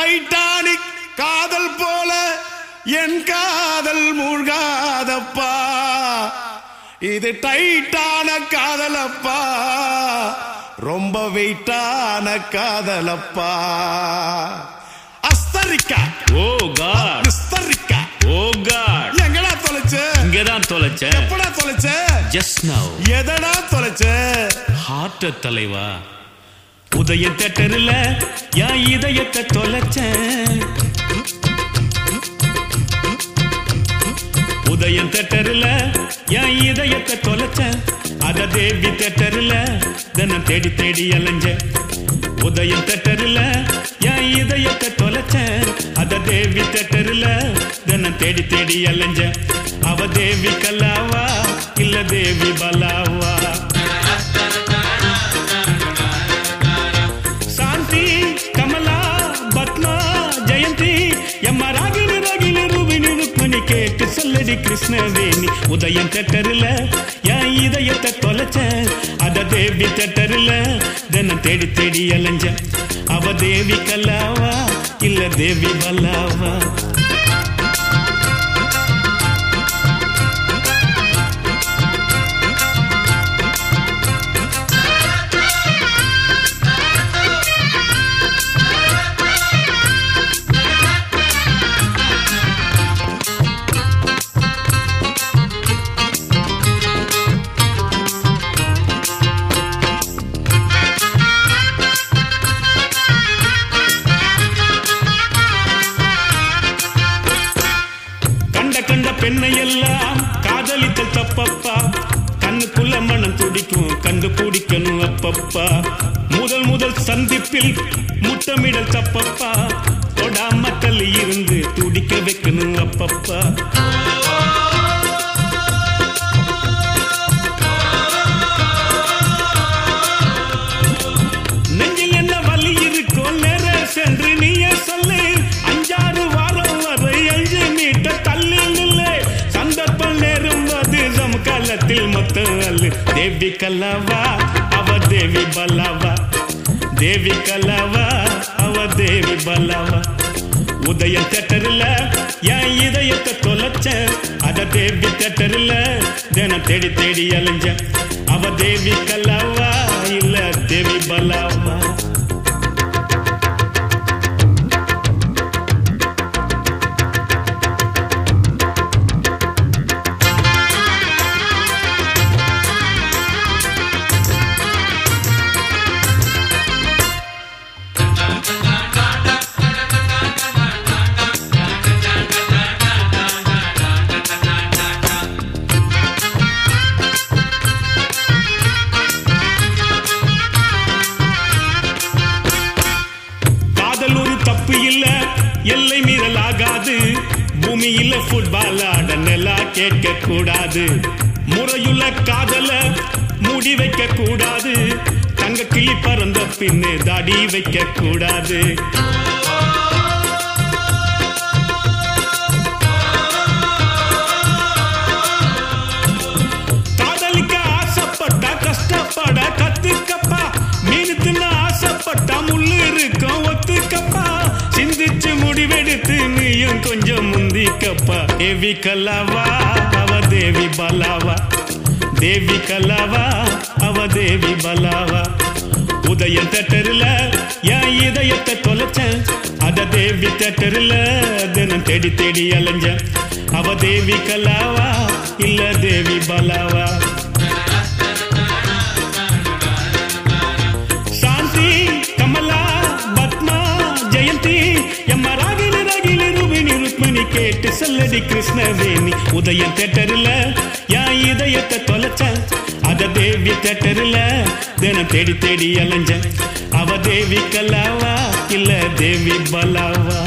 Titanic காதல் போல என் காதல் மூழ்காதப்பா. இது டைட்டான காதலப்பா. ரொம்ப வெயிட்டான காதலப்பா. அஸ்தரிக்கா. ஓ காட். விஸ்தரிக்கா ஓ காட். எங்கடா தொலைச்ச? இங்கதான் தொலைச்ச. எப்படா தொலைச்ச? ஜஸ்ட் நவ் எதடா தொலைச்ச? ஹார்ட் தலைவா. உதயம் தட்டருல யா இதயத்தை தொலைச்சேன். உதயம் தட்டருல என் இதயத்தை தொலைச்சேன். அத தேவி தட்டருல தினம் தேடி தேடி அலைஞ்ச உதயம் தட்டருல என் இதயத்தை தொலைச்சேன். அத தேவி தட்டருல தினம் தேடி தேடி அலைஞ்ச அவ தேவி கல்லாவா இல்ல தேவி பலாவா? கேட்டு சொல்லடி கிருஷ்ணவேணி. உதயம் தட்டருல என் இதயத்தை தொலைச்ச. அத தேவி தட்டருல தினம் தேடி தேடி அலைஞ்ச. அவ தேவி கல்லாவா இல்ல தேவி பல்லாவா பெண்ணை எல்லாம் காதலித்தல் தப்பப்பா. கண்ணுக்குள்ள மனம் துடிக்கும் கண்டு பிடிக்கணும் அப்பப்பா. முதல் முதல் சந்திப்பில் முத்தமிடல் தப்பப்பா. தொடாம இருந்து துடிக்க வைக்கணும் அப்பப்பா. சமகாலத்தில் மொத்தம் அல்லு தேவி கல்லாவா அவ தேவி பல்லாவா தேவி கல்லாவா அவ தேவி பல்லாவா உதயம் தேட்டரில் என் இதயத்தை தொலைச்ச அத தேவி தேட்டரில் தினம் தேடி தேடி அலைஞ்ச அவ தேவி கல்லாவா இல்ல தேவி பல்லாவா பூமியில ஃபுட்பால் ஆட நிலா கேட்க கூடாது முறையுள்ள காதல மூடி வைக்க கூடாது தங்க கிளி பறந்த பின்னே தாடி வைக்க கூடாது காதலிக்க ஆசைப்பட்டா கஷ்டப்பட கத்துக்கப்பா. மீன் தின்ன ஆசைப்பட்டா முள்ளு இருக்கும் ஒத்துக்கப்பா. சிந்திச்சு நீயும் கொஞ்சம் முந்திக்கப்பா தேவி கல்லாவா அவ தேவி பலாவா தேவி கல்லாவா அவ தேவி பலாவா உதய தட்டருல என் இதயத்தை தொலைச்சேன் அத தேவி தட்டருல தினம் தேடி தேடி அலைஞ்ச அவ தேவி கல்லாவா இல்ல தேவி பலாவா கேட்டு சொல்லடி கிருஷ்ணவேணி. உதயம் தேட்டரில் என் இதயத்தை தொலைச்ச? அத தேவி தேட்டரில் தினம் தேடி தேடி அலைஞ்ச. அவ தேவி கல்லாவா இல்ல தேவி பலாவா?